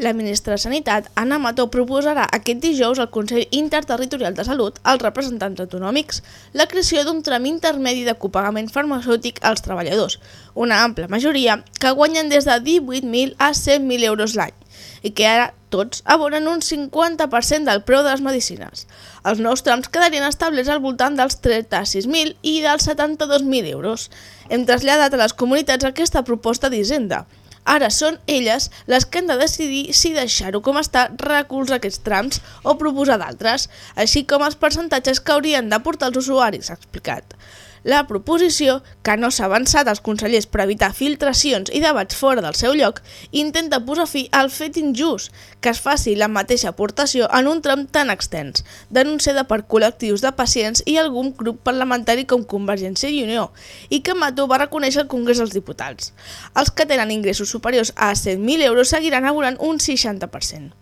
La ministra de Sanitat, Anna Mató, proposarà aquest dijous al Consell Interterritorial de Salut als representants autonòmics la creació d'un tram intermedi de copagament farmacèutic als treballadors, una ampla majoria que guanyen des de 18.000 a 100.000 euros l'any i que ara tots abonen un 50% del preu de les medicines. Els nous trams quedarien establerts al voltant dels 36.000 i dels 72.000 euros. Hem traslladat a les comunitats aquesta proposta d'Hisenda, Ara són elles les que han de decidir si deixar-ho com està, recolzar aquests trams o proposar d'altres, així com els percentatges que haurien d'aportar els usuaris, ha explicat. La proposició, que no s'ha avançat als consellers per evitar filtracions i debats fora del seu lloc, intenta posar fi al fet injust que es faci la mateixa aportació en un tram tan extens, denunciada per col·lectius de pacients i algun grup parlamentari com Convergència i Unió, i que Mato va reconèixer al Congrés dels Diputats. Els que tenen ingressos superiors a 100.000 euros seguiran abonant un 60%.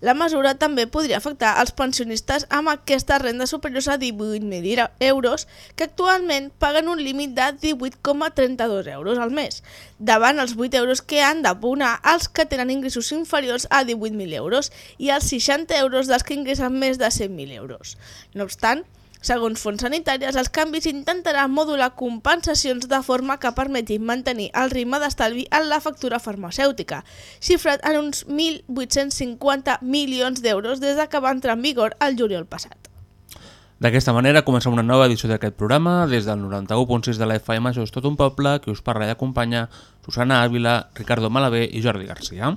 La mesura també podria afectar els pensionistes amb aquestes rendes superiors a 18.000 euros, que actualment paguen un límit de 18,32 euros al mes, davant els 8 euros que han d'abonar els que tenen ingressos inferiors a 18.000 euros i els 60 euros dels que ingressen més de 100.000 euros. No obstant, Segons fonts sanitàries, els canvis intentaran modular compensacions de forma que permetin mantenir el ritme d'estalvi en la factura farmacèutica, xifrat en uns 1.850 milions d'euros des de que va entrar en vigor el juliol passat. D'aquesta manera comença una nova edició d'aquest programa. Des del 91.6 de la FM, això és tot un poble, que us parla i acompanya Susana Ávila, Ricardo Malavé i Jordi Garcia.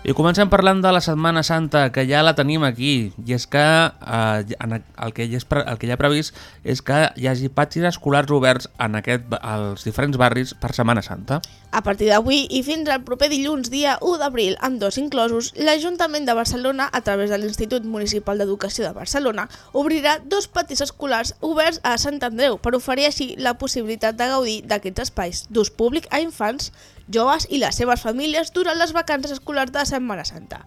I comencem parlant de la Setmana Santa, que ja la tenim aquí, i és que eh, el, que ja és el que ja ha previst és que hi hagi patis escolars oberts en aquest, als diferents barris per Setmana Santa. A partir d'avui i fins al proper dilluns, dia 1 d'abril, amb dos inclosos, l'Ajuntament de Barcelona, a través de l'Institut Municipal d'Educació de Barcelona, obrirà dos patis escolars oberts a Sant Andreu per oferir així la possibilitat de gaudir d'aquests espais d'ús públic a infants, joves i les seves famílies durant les vacances escolars de Setmana Santa.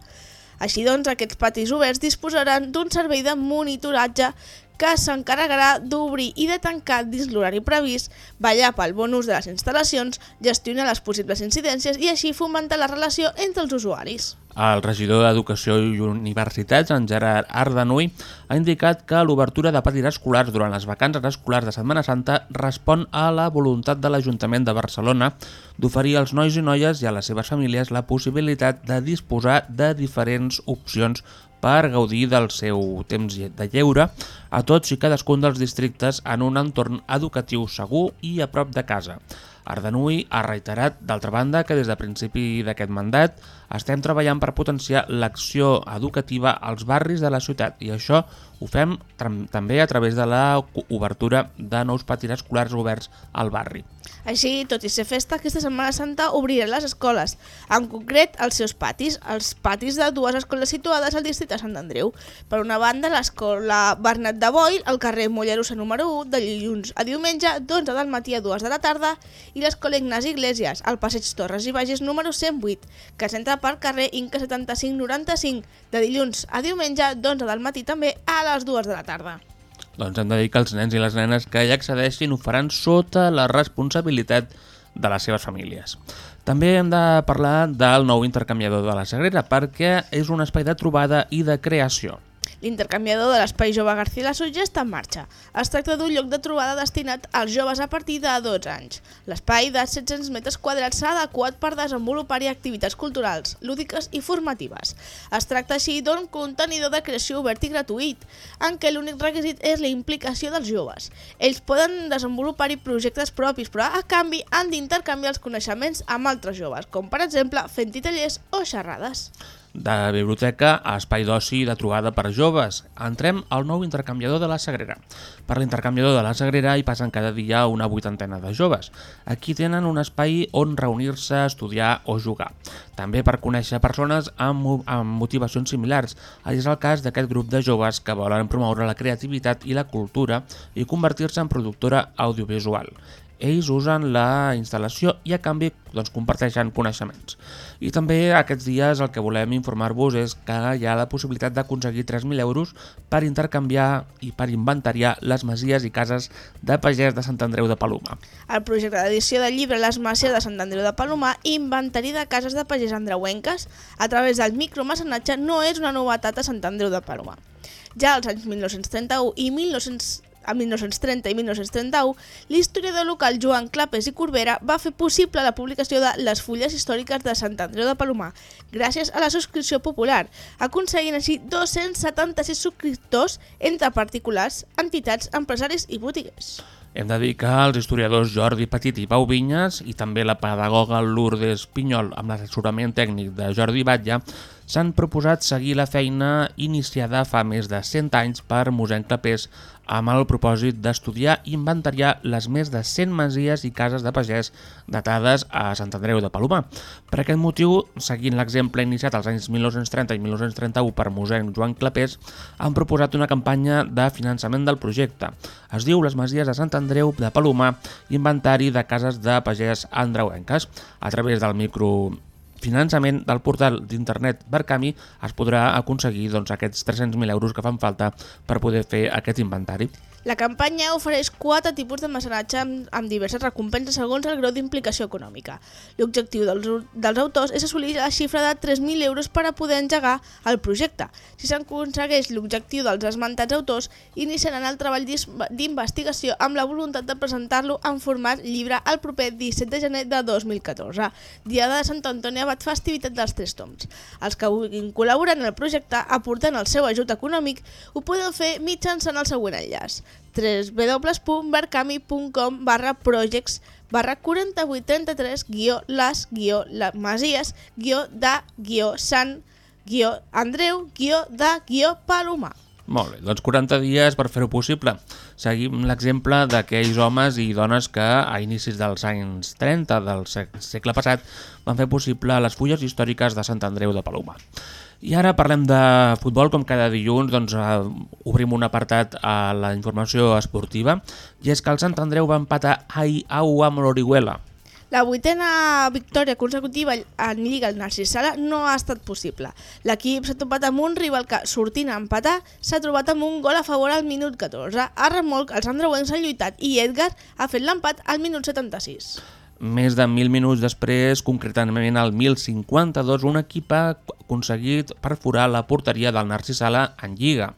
Així doncs, aquests patis oberts disposaran d'un servei de monitoratge que s'encarregarà d'obrir i de tancar dins l'horari previst, ballar pel bon ús de les instal·lacions, gestionar les possibles incidències i així fomentar la relació entre els usuaris. El regidor d'Educació i Universitats, en Gerard Ardanui, ha indicat que l'obertura de patis escolars durant les vacances escolars de Setmana Santa respon a la voluntat de l'Ajuntament de Barcelona d'oferir als nois i noies i a les seves famílies la possibilitat de disposar de diferents opcions per gaudir del seu temps de lleure a tots i cadascun dels districtes en un entorn educatiu segur i a prop de casa. Ardanui ha reiterat, d'altra banda, que des de principi d'aquest mandat estem treballant per potenciar l'acció educativa als barris de la ciutat i això ho fem també a través de la obertura de nous patis escolars oberts al barri. Així, tot i ser festa, aquesta Setmana Santa obriran les escoles, en concret els seus patis, els patis de dues escoles situades al districte de Sant Andreu. Per una banda, l'escola Bernat de Boil, al carrer Mollerussa número 1, de dilluns a diumenge, d'11 del matí a 2 de la tarda, i l'escola Ignasi Iglesias, al passeig Torres i Bages número 108, que s'entra per carrer Inca 7595, de dilluns a diumenge, d'11 del matí també a les 2 de la tarda. Doncs hem de dir que els nens i les nenes que hi accedeixin ho faran sota la responsabilitat de les seves famílies. També hem de parlar del nou intercanviador de la Sagrera perquè és un espai de trobada i de creació. L'intercanviador de l'Espai Jove Garcilaso ja està en marxa. Es tracta d'un lloc de trobada destinat als joves a partir de 12 anys. L'espai de 700 metres quadrats s'ha adequat per desenvolupar-hi activitats culturals, lúdiques i formatives. Es tracta així d'un contenidor de creació obert i gratuït, en què l'únic requisit és la implicació dels joves. Ells poden desenvolupar-hi projectes propis, però a canvi han d'intercanviar els coneixements amb altres joves, com per exemple fent-hi tallers o xerrades. De biblioteca a espai d'oci de trobada per joves. Entrem al nou intercanviador de la Sagrera. Per l'intercanviador de la Sagrera hi passen cada dia una vuitantena de joves. Aquí tenen un espai on reunir-se, estudiar o jugar. També per conèixer persones amb, amb motivacions similars. És el cas d'aquest grup de joves que volen promoure la creativitat i la cultura i convertir-se en productora audiovisual ells usen la instal·lació i a canvi doncs, comparteixen coneixements. I també aquests dies el que volem informar-vos és que hi ha la possibilitat d'aconseguir 3.000 euros per intercanviar i per inventariar les masies i cases de pagès de Sant Andreu de Paloma. El projecte d'edició del llibre Les Masies de Sant Andreu de Palomar i inventari de cases de pagès andreuenques a través del micromecenatge no és una novetat a Sant Andreu de Palomar. Ja als anys 1931 i 1900 a 1930 i 1931, l'historiador local Joan Clapes i Corbera va fer possible la publicació de Les fulles històriques de Sant Andreu de Palomar, gràcies a la subscripció popular, aconseguint així 276 subscriptors entre particulars, entitats, empresaris i botiguers. Hem de dir que els historiadors Jordi Petit i Pau Vinyes i també la pedagoga Lourdes Pinyol amb l'assessorament tècnic de Jordi Batlle s'han proposat seguir la feina iniciada fa més de 100 anys per mossèn Clapés amb el propòsit d'estudiar i inventariar les més de 100 masies i cases de pagès datades a Sant Andreu de Palomar. Per aquest motiu, seguint l'exemple iniciat als anys 1930 i 1931 per mossèn Joan Clapés, han proposat una campanya de finançament del projecte. Es diu Les Masies de Sant Andreu de Palomar, inventari de cases de pagès andreuenques. A través del micro finançament del portal d'internet Barcami es podrà aconseguir doncs, aquests 300.000 euros que fan falta per poder fer aquest inventari. La campanya ofereix quatre tipus de mecenatge amb, amb diverses recompenses segons el grau d'implicació econòmica. L'objectiu dels, dels autors és assolir la xifra de 3.000 euros per a poder engegar el projecte. Si s'aconsegueix l'objectiu dels esmentats autors, iniciaran el treball d'investigació amb la voluntat de presentar-lo en format llibre el proper 17 de gener de 2014, diada de Sant Antoni Abat festivitat dels Tres Toms. Els que vulguin col·laborar en el projecte aportant el seu ajut econòmic ho poden fer mitjançant el següent enllaç www.barcami.com barra projects barra 4833 guió les guió la masies guió de guió sant guió Andreu guió de guió Palomar. Molt bé, doncs 40 dies per fer-ho possible. Seguim l'exemple d'aquells homes i dones que a inicis dels anys 30 del segle passat van fer possible les fulles històriques de Sant Andreu de Palomar. I ara parlem de futbol, com cada dilluns doncs, eh, obrim un apartat a la informació esportiva i és que el Sant Andreu va empatar ahir a 1 amb l'Orihuela. La vuitena victòria consecutiva en Lliga al Narcís Sala no ha estat possible. L'equip s'ha topat amb un rival que, sortint a empatar, s'ha trobat amb un gol a favor al minut 14. A remolc, els andreuencs han lluitat i Edgar ha fet l'empat al minut 76. Més de 1.000 minuts després, concretament al 1052, un equip ha aconseguit perforar la porteria del Narcís Sala en Lliga.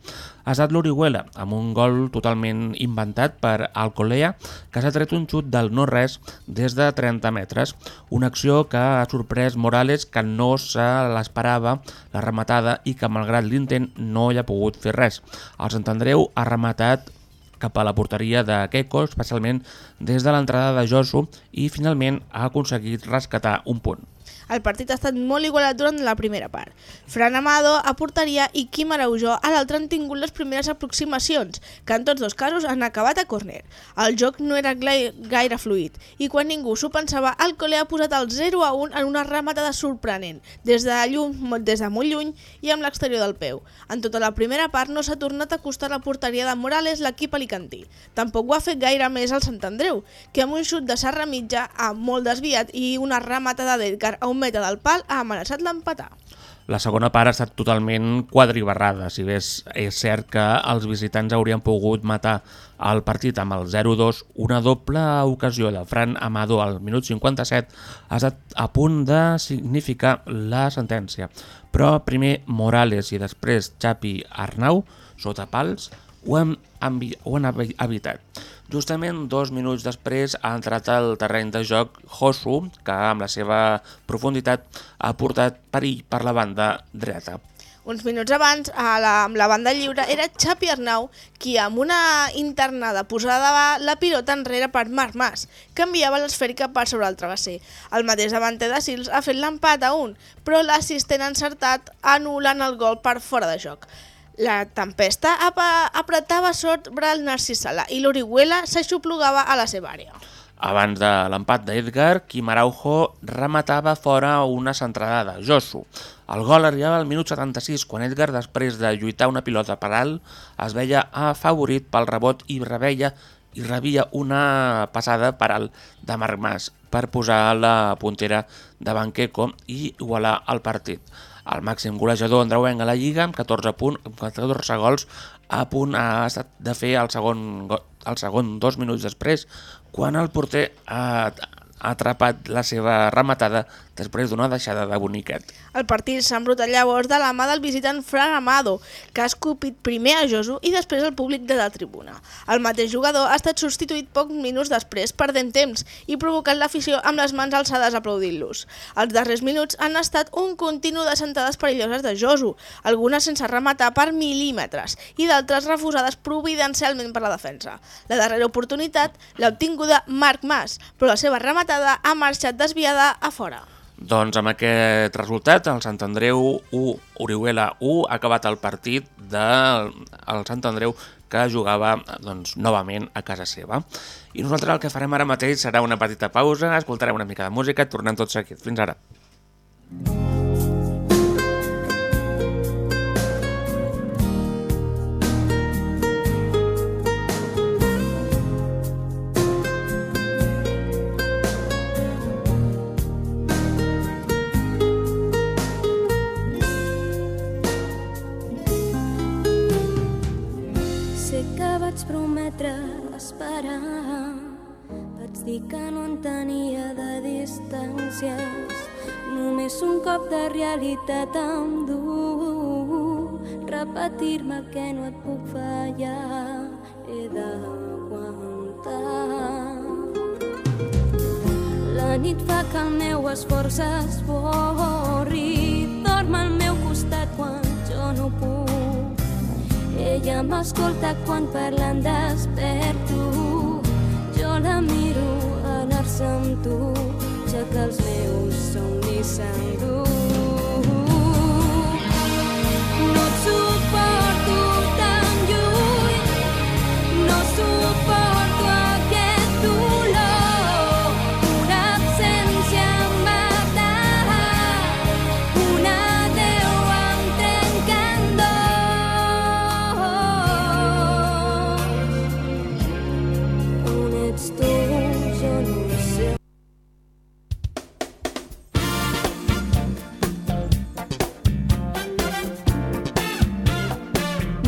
Ha estat l'Orihuela, amb un gol totalment inventat per Alcolea, que s'ha tret un xut del no-res des de 30 metres. Una acció que ha sorprès Morales, que no se l'esperava la rematada i que, malgrat l'intent, no hi ha pogut fer res. El Sant Andreu ha rematat cap a la porteria de Keiko, especialment des de l'entrada de Josu, i finalment ha aconseguit rescatar un punt. El partit ha estat molt igualat durant la primera part. Fran Amado a porteria i Quim Araujó a l'altre han tingut les primeres aproximacions, que en tots dos casos han acabat a córner. El joc no era gaire fluid i quan ningú s'ho pensava, el Cole ha posat el 0 a 1 en una rematada sorprenent, des de, llum, des de molt lluny i amb l'exterior del peu. En tota la primera part no s'ha tornat a acostar a la porteria de Morales l'equip alicantí. Tampoc ho ha fet gaire més el Sant Andreu, que amb un xut de serra mitja, amb molt desviat i una rematada d'Edgar a un metre del pal ha amenaçat l'empatar. La segona part ha estat totalment quadribarrada, si bé és, és cert que els visitants haurien pogut matar el partit amb el 0-2, una doble ocasió de Fran Amado al minut 57 ha estat a punt de significar la sentència. Però primer Morales i després Xapi Arnau, sota pals, ho han, ho han evitat. Justament dos minuts després ha entrat al terreny de joc Josu, que amb la seva profunditat ha portat perill per la banda dreta. Uns minuts abans, a la, amb la banda lliure, era Xapi Arnau qui, amb una internada posada la pilota enrere per Marc Mas, que enviava l'esfèrica per sobre el travesser. El mateix davanter de Sils ha fet l'empat a un, però l'assistent encertat anul·lant el gol per fora de joc. La tempesta ap apretava sobre el Sala i l'Orihuela s'aixoplugava a la seva àrea. Abans de l'empat d'Edgar, Quim Araujo rematava fora una centrada de Josu. El gol arribava al minut 76, quan Edgar, després de lluitar una pilota per alt, es veia afavorit pel rebot i reveia i rebia una passada per alt de Marc Mas per posar la puntera de Banqueco i igualar el partit. El màxim golejador andreuenc a la Lliga, amb 14, punt, amb 14 gols, a punt ha estat de fer el segon, el segon dos minuts després, quan el porter ha, ha atrapat la seva rematada després d'una deixada de boniquet. El partit s'ha embrutat llavors de la mà del visitant Fran Amado, que ha escopit primer a Josu i després al públic de la tribuna. El mateix jugador ha estat substituït pocs minuts després, perdent temps i provocant l'afició amb les mans alçades aplaudint-los. Els darrers minuts han estat un continu de sentades perilloses de Josu, algunes sense rematar per mil·límetres i d'altres refusades providencialment per la defensa. La darrera oportunitat l'ha obtinguda Marc Mas, però la seva rematada ha marxat desviada a fora. Doncs amb aquest resultat, el Sant Andreu 1, Orihuela 1, ha acabat el partit del el Sant Andreu que jugava doncs, novament a casa seva. I nosaltres el que farem ara mateix serà una petita pausa, escoltarem una mica de música, tornem tot seguit. Fins ara. Sé dir que no en tenia de distàncies. Només un cop de realitat em du Repetir-me que no et puc fallar He d'aguantar. La nit fa que el meu esforç esborri Dorm al meu costat quan jo no puc. Ella m'escolta quan parlen desperto. Jo la miro amb tu, ja que els meus somnis s'endú.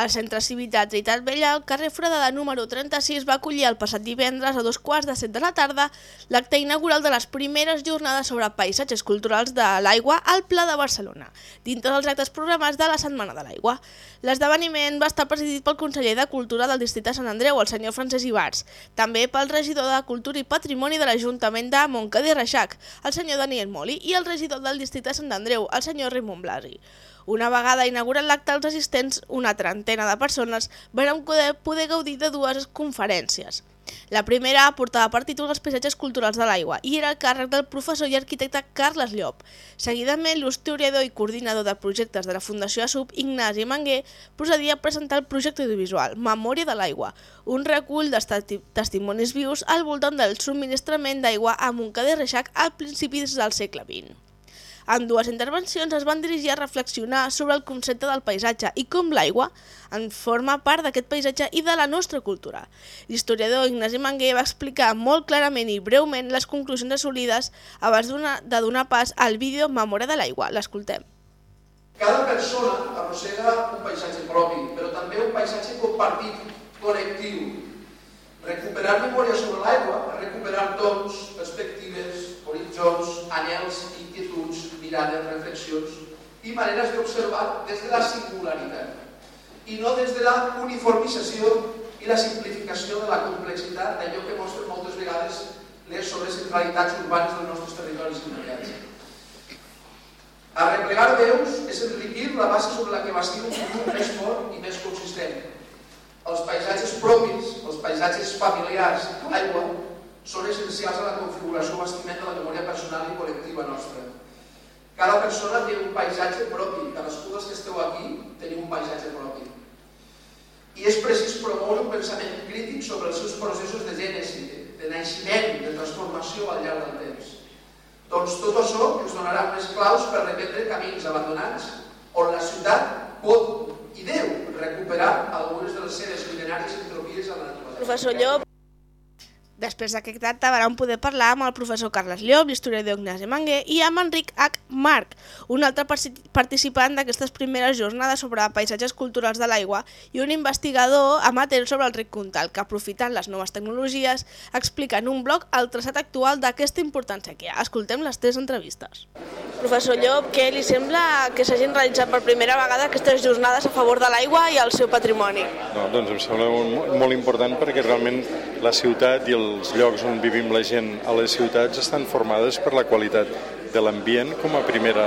El Centre Cívic de Trinitat Vella, al carrer Foradada número 36, va acollir el passat divendres a dos quarts de set de la tarda l'acte inaugural de les primeres jornades sobre paisatges culturals de l'aigua al Pla de Barcelona, dintre dels actes programats de la Setmana de l'Aigua. L'esdeveniment va estar presidit pel conseller de Cultura del districte Sant Andreu, el senyor Francesc Ibarz, també pel regidor de Cultura i Patrimoni de l'Ajuntament de Montcada i Reixac, el senyor Daniel Moli, i el regidor del districte Sant Andreu, el senyor Raimon Blasi. Una vegada inaugurat l'acte, els assistents, una trentena de persones, van poder, poder gaudir de dues conferències. La primera portava per títol els paisatges culturals de l'aigua i era a càrrec del professor i arquitecte Carles Llop. Seguidament, l'historiador i coordinador de projectes de la Fundació ASUP, Ignasi Manguer, procedia a presentar el projecte audiovisual Memòria de l'aigua, un recull de testimonis vius al voltant del subministrament d'aigua a Montcada i Reixac a principis del segle XX. En dues intervencions es van dirigir a reflexionar sobre el concepte del paisatge i com l'aigua en forma part d'aquest paisatge i de la nostra cultura. L'historiador Ignasi Manguer va explicar molt clarament i breument les conclusions assolides abans de donar pas al vídeo Memòria de l'aigua. L'escoltem. Cada persona arrossega un paisatge propi, però també un paisatge compartit, col·lectiu. Recuperar memòria sobre l'aigua és recuperar tons, perspectives, horitzons, anels, inquietuds, mirades, reflexions i maneres d'observar des de la singularitat i no des de la uniformització i la simplificació de la complexitat d'allò que mostren moltes vegades les sobrecentralitats urbanes dels nostres territoris immediats. Arreplegar veus és enriquir la base sobre la que bastir un futur més fort i més consistent. Els paisatges propis, paisatges familiars, l'aigua, són essencials a la configuració o bastiment de la memòria personal i col·lectiva nostra. Cada persona té un paisatge propi, cadascú dels que esteu aquí teniu un paisatge propi. I és precís promoure un pensament crític sobre els seus processos de gènesi, de naixement, de transformació al llarg del temps. Doncs tot això ens donarà unes claus per reprendre camins abandonats on la ciutat pot i deu recuperar algunes de les seves milenàries entropies a la naturalesa. Professor Llop, Després d'aquest acte vam poder parlar amb el professor Carles Llop, l'historiador Ignasi Manguer i amb Enric H. Marc, un altre participant d'aquestes primeres jornades sobre paisatges culturals de l'aigua i un investigador amateur sobre el ric Comtal, que aprofitant les noves tecnologies explica en un blog el traçat actual d'aquesta importància que hi ha. Escoltem les tres entrevistes. Professor Llop, què li sembla que s'hagin realitzat per primera vegada aquestes jornades a favor de l'aigua i el seu patrimoni? No, doncs em sembla molt, molt important perquè realment la ciutat i els llocs on vivim la gent a les ciutats estan formades per la qualitat de l'ambient com a primera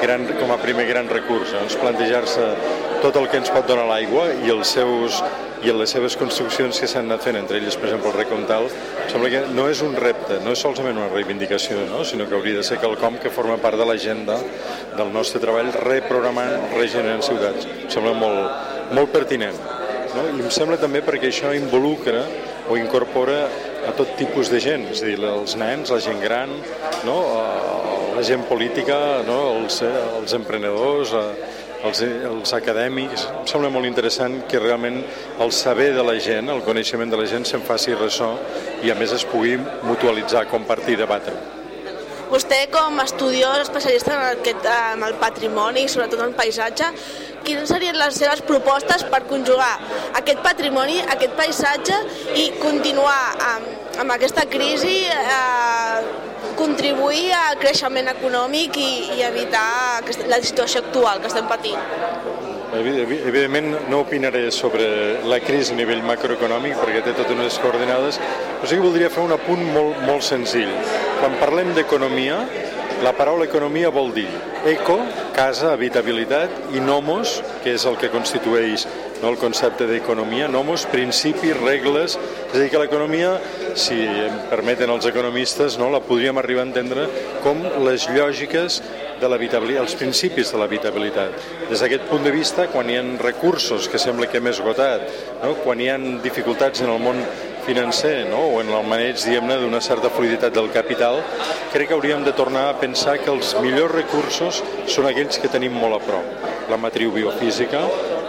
gran, com a primer gran recurs. Doncs plantejar-se tot el que ens pot donar l'aigua i els seus i les seves construccions que s'han anat fent, entre elles, per exemple, el Recontal, sembla que no és un repte, no és solament una reivindicació, no? sinó que hauria de ser quelcom que forma part de l'agenda del nostre treball reprogramant, regenerant ciutats. Em sembla molt, molt pertinent. No? I em sembla també perquè això involucra o incorpora a tot tipus de gent, és a dir, els nens, la gent gran, no? la gent política, no? els, els emprenedors, els, els acadèmics. Em sembla molt interessant que realment el saber de la gent, el coneixement de la gent se'n faci ressò i a més es pugui mutualitzar, compartir, debatre. Vostè com estudiós especialista en, aquest, en el patrimoni sobretot en paisatge, quines serien les seves propostes per conjugar aquest patrimoni, aquest paisatge i continuar amb, amb aquesta crisi, eh, contribuir al creixement econòmic i, i evitar la situació actual que estem patint? Evidentment no opinaré sobre la crisi a nivell macroeconòmic perquè té totes unes coordenades, però sí que voldria fer un apunt molt, molt senzill. Quan parlem d'economia, la paraula economia vol dir eco, casa, habitabilitat, i nomos, que és el que constitueix no, el concepte d'economia, nomos, principis, regles, és a dir, que l'economia, si em permeten els economistes, no, la podríem arribar a entendre com les lògiques de l'habitabilitat, els principis de l'habitabilitat. Des d'aquest punt de vista, quan hi ha recursos que sembla que hem esgotat, no? quan hi ha dificultats en el món financer no? o en el maneig diguem-ne d'una certa fluiditat del capital, crec que hauríem de tornar a pensar que els millors recursos són aquells que tenim molt a prop. La matriu biofísica,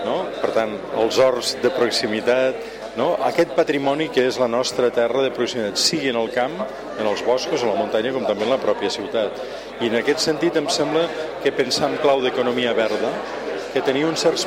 no? per tant, els horts de proximitat, no? aquest patrimoni que és la nostra terra de proximitat, sigui en el camp, en els boscos, a la muntanya, com també en la pròpia ciutat. I en aquest sentit em sembla que pensar en clau d'economia verda, que tenia un cert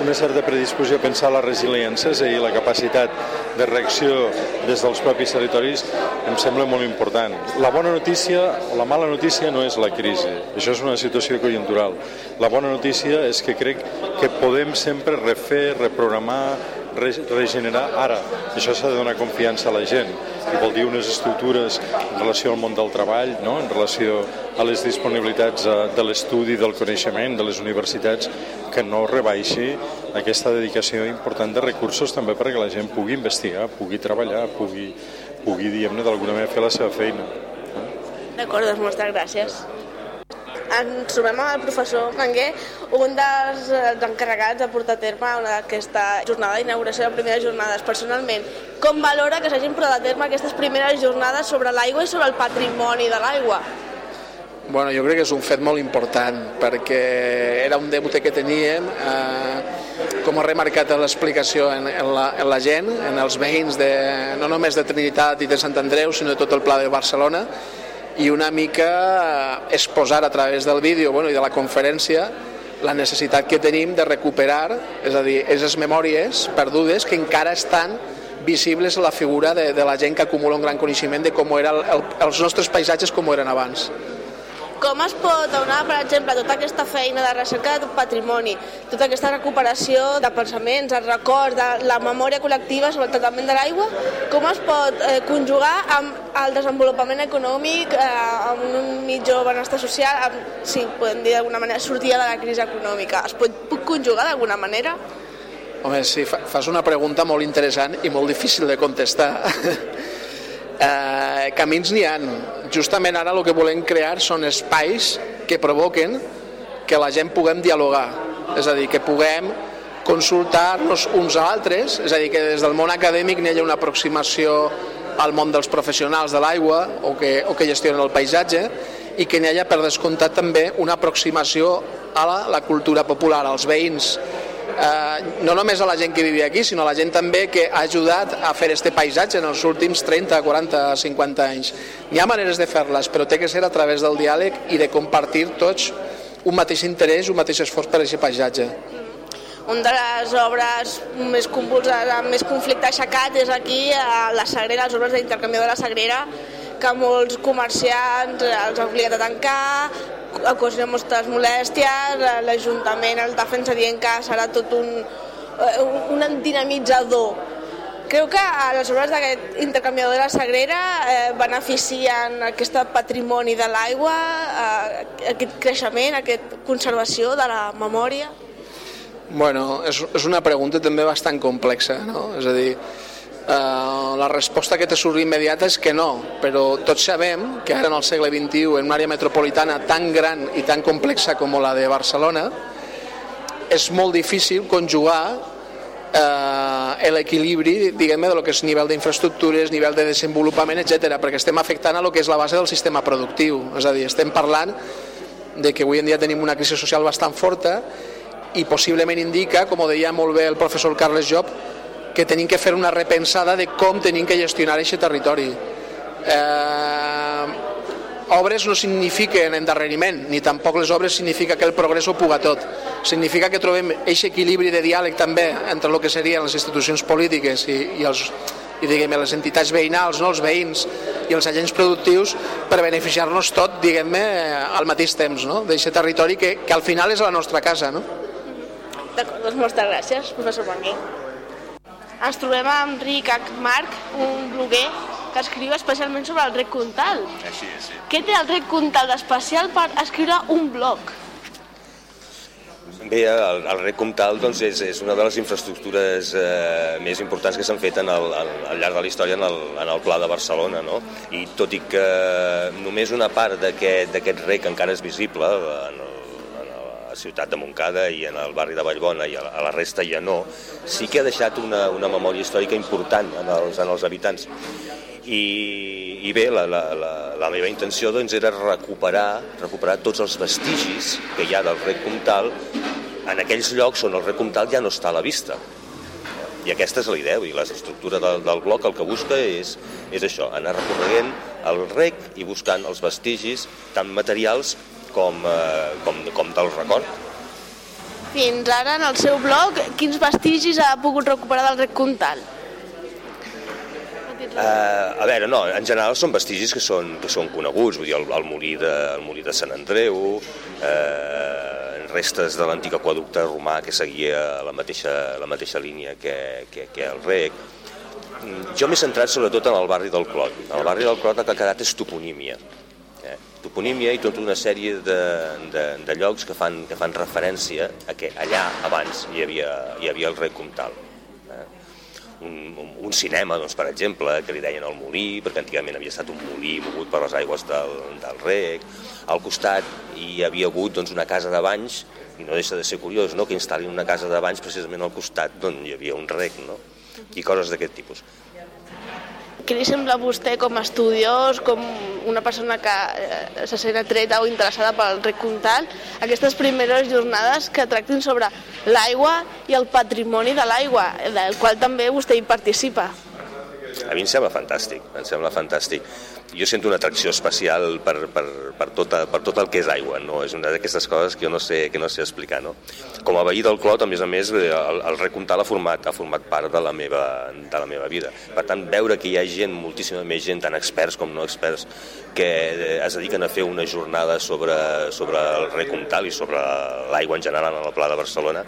una certa predisposició a pensar la resiliència, és a dir, la capacitat de reacció des dels propis territoris, em sembla molt important. La bona notícia o la mala notícia no és la crisi, això és una situació conjuntural. La bona notícia és que crec que podem sempre refer, reprogramar, regenerar ara. Això s'ha de donar confiança a la gent i vol dir unes estructures en relació al món del treball, no? en relació a les disponibilitats eh, de l'estudi, del coneixement, de les universitats, que no rebaixi aquesta dedicació important de recursos també perquè la gent pugui investigar, pugui treballar, pugui, pugui diguem-ne, d'alguna manera fer la seva feina. D'acord, doncs moltes gràcies ens trobem amb el professor Manguer, un dels, dels encarregats de portar a terme una d'aquesta jornada d'inauguració de primeres jornades. Personalment, com valora que s'hagin portat a terme aquestes primeres jornades sobre l'aigua i sobre el patrimoni de l'aigua? Bueno, jo crec que és un fet molt important perquè era un deute que teníem, eh, com ha remarcat l'explicació en, en, la, en la gent, en els veïns de, no només de Trinitat i de Sant Andreu, sinó de tot el pla de Barcelona, i una mica eh, exposar a través del vídeo bueno, i de la conferència la necessitat que tenim de recuperar, és a dir, aquestes memòries perdudes que encara estan visibles la figura de, de la gent que acumula un gran coneixement de com eren el, els nostres paisatges com eren abans. Com es pot donar, per exemple, tota aquesta feina de recerca de patrimoni, tota aquesta recuperació de pensaments, de records, de la memòria col·lectiva sobre el tractament de l'aigua, com es pot eh, conjugar amb el desenvolupament econòmic, eh, amb un millor benestar social, amb, sí, podem dir d'alguna manera, sortida de la crisi econòmica. Es pot, pot conjugar d'alguna manera? Home, sí, fas una pregunta molt interessant i molt difícil de contestar. eh, camins n'hi han. Justament ara el que volem crear són espais que provoquen que la gent puguem dialogar, és a dir, que puguem consultar-nos uns a altres, és a dir, que des del món acadèmic n'hi hagi una aproximació al món dels professionals de l'aigua o, que, o que gestionen el paisatge i que n'hi hagi per descomptat també una aproximació a la, la cultura popular, als veïns, eh, no només a la gent que vivia aquí, sinó a la gent també que ha ajudat a fer este paisatge en els últims 30, 40, 50 anys. N'hi ha maneres de fer-les, però té que ser a través del diàleg i de compartir tots un mateix interès, un mateix esforç per a aquest paisatge. Una de les obres més convulses, amb més conflicte aixecat és aquí a la Sagrera, les obres d'intercanvi de la Sagrera, que molts comerciants els han obligat a tancar, ocasionen moltes molèsties, l'Ajuntament el defensa dient que serà tot un, un dinamitzador. Creu que les obres d'aquest intercanviador de la Sagrera eh, beneficien aquest patrimoni de l'aigua, eh, aquest creixement, aquesta conservació de la memòria? Bueno, és, és una pregunta també bastant complexa, no? És a dir, Uh, la resposta que té surt immediata és que no, però tots sabem que ara en el segle XXI, en una àrea metropolitana tan gran i tan complexa com la de Barcelona, és molt difícil conjugar eh, l'equilibri, diguem-ne, de lo que és nivell d'infraestructures, nivell de desenvolupament, etc, perquè estem afectant a lo que és la base del sistema productiu. És a dir, estem parlant de que avui en dia tenim una crisi social bastant forta i possiblement indica, com ho deia molt bé el professor Carles Job, que tenim que fer una repensada de com tenim que gestionar aquest territori. Eh, obres no signifiquen endarreriment, ni tampoc les obres significa que el progrés ho puga tot. Significa que trobem aquest equilibri de diàleg també entre el que serien les institucions polítiques i, i, els, i diguem les entitats veïnals, no, els veïns i els agents productius per beneficiar-nos tot, diguem-ne, al mateix temps, no? d'aquest territori que, que al final és la nostra casa. No? D'acord, doncs moltes gràcies, professor Barguer. Ens trobem amb Enric Marc, un bloguer que escriu especialment sobre el rec Comtal. Així és, sí. Què té el rec Comtal d'especial per escriure un blog? Bé, el, el rec Comtal doncs, és, és una de les infraestructures eh, més importants que s'han fet en el, al, al llarg de la història en el, en el Pla de Barcelona. No? I tot i que només una part d'aquest rec encara és visible en el, la ciutat de Montcada i en el barri de Vallbona i a la, resta ja no, sí que ha deixat una, una memòria històrica important en els, en els habitants. I, i bé, la, la, la, la meva intenció doncs, era recuperar, recuperar tots els vestigis que hi ha del rec comtal en aquells llocs on el rec comtal ja no està a la vista. I aquesta és la idea, i l'estructura del, del bloc el que busca és, és això, anar recorregent el rec i buscant els vestigis, tant materials com, eh, com, com del record. Fins ara, en el seu blog, quins vestigis ha pogut recuperar del rec Comtal? Uh, a veure, no, en general són vestigis que són, que són coneguts, vull dir, el, el, molí, de, el molí de Sant Andreu, eh, restes de l'antic aquaducte romà que seguia la mateixa, la mateixa línia que, que, que el rec. Jo m'he centrat sobretot en el barri del Clot. En el barri del Clot el que ha quedat és toponímia. Eh? Toponímia i tota una sèrie de, de, de llocs que fan, que fan referència a que allà abans hi havia, hi havia el rec comtal un, un cinema, doncs, per exemple, que li deien el molí, perquè antigament havia estat un molí mogut per les aigües del, del rec. Al costat hi havia hagut doncs, una casa de banys, i no deixa de ser curiós no? que instal·lin una casa de banys precisament al costat d'on hi havia un rec, no? i coses d'aquest tipus. Què li sembla a vostè com a estudiós, com una persona que eh, se sent atreta o interessada pel rec aquestes primeres jornades que tractin sobre l'aigua i el patrimoni de l'aigua, del qual també vostè hi participa? A mi em sembla fantàstic, em sembla fantàstic. Jo sento una atracció especial per, per, per, tota, per tot el que és aigua, no? és una d'aquestes coses que jo no sé, que no sé explicar. No? Com a veí del Clot, a més a més, eh, el, el Recomtal ha format, ha format part de la, meva, de la meva vida. Per tant, veure que hi ha gent, moltíssima més gent, tant experts com no experts, que eh, es dediquen a fer una jornada sobre, sobre el Recomtal i sobre l'aigua en general a la Pla de Barcelona,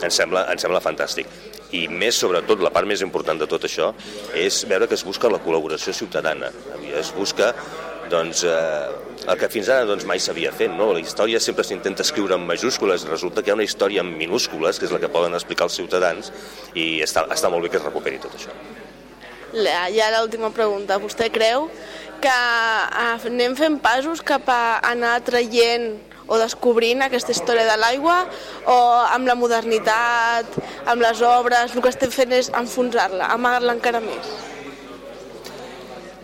em sembla, em sembla fantàstic i més sobretot, la part més important de tot això és veure que es busca la col·laboració ciutadana es busca doncs, eh, el que fins ara doncs, mai s'havia fet. No? La història sempre s'intenta escriure en majúscules, resulta que hi ha una història en minúscules, que és la que poden explicar els ciutadans, i està, està molt bé que es recuperi tot això. Ja l'última pregunta. Vostè creu que eh, anem fent passos cap a anar traient o descobrint aquesta història de l'aigua o amb la modernitat, amb les obres, el que estem fent és enfonsar-la, amagar-la encara més?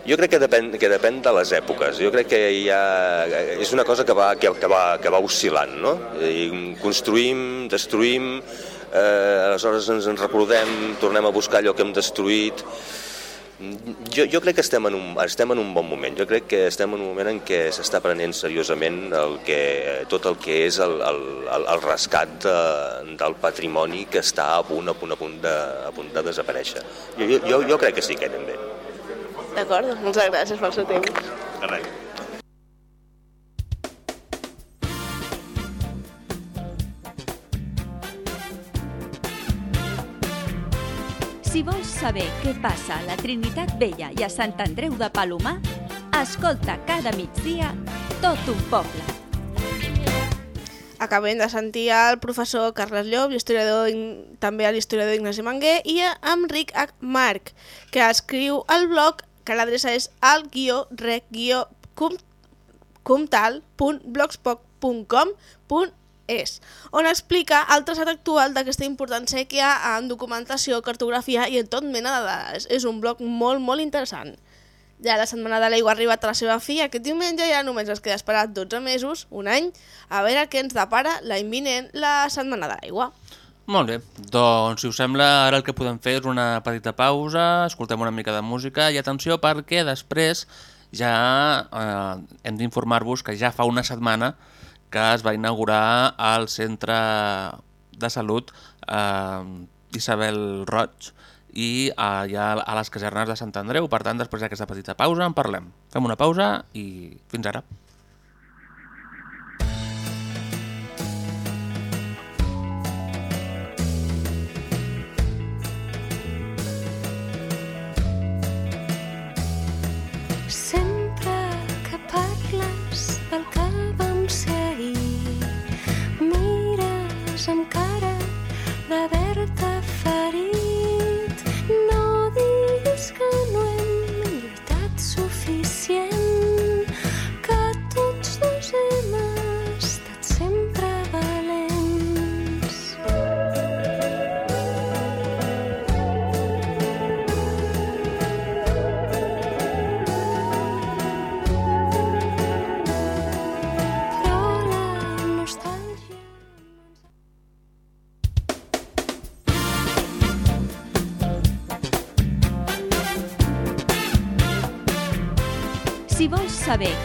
Jo crec que depèn, que depèn de les èpoques. Jo crec que hi ha, és una cosa que va, que, que va, que va oscil·lant, no? I construïm, destruïm, eh, aleshores ens en recordem, tornem a buscar allò que hem destruït. Jo, jo crec que estem en, un, estem en un bon moment. Jo crec que estem en un moment en què s'està prenent seriosament el que, tot el que és el, el, el, el rescat de, del patrimoni que està a punt, a punt, a punt de, a punt de desaparèixer. Jo, jo, jo crec que sí que anem bé. D'acord, doncs moltes gràcies pel seu temps. Res. Si vols saber què passa a la Trinitat Vella i a Sant Andreu de Palomar, escolta cada migdia tot un poble. Acabem de sentir el professor Carles Llop, historiador, també l'historiador Ignasi Manguer, i a Enric H. Marc, que escriu el blog que l'adreça és al guió rec guió comtal.blogspot.com.es on explica el traçat actual d'aquesta important sèquia en documentació, cartografia i en tot mena de dades. És un blog molt, molt interessant. Ja la setmana de l'aigua ha arribat a la seva fi, aquest diumenge ja només es queda esperat 12 mesos, un any, a veure què ens depara l'any vinent la setmana de l'aigua. Molt bé, doncs si us sembla ara el que podem fer és una petita pausa, escoltem una mica de música i atenció perquè després ja eh, hem d'informar-vos que ja fa una setmana que es va inaugurar al centre de salut eh, Isabel Roig i allà a les casernes de Sant Andreu. Per tant, després d'aquesta petita pausa en parlem. Fem una pausa i fins ara.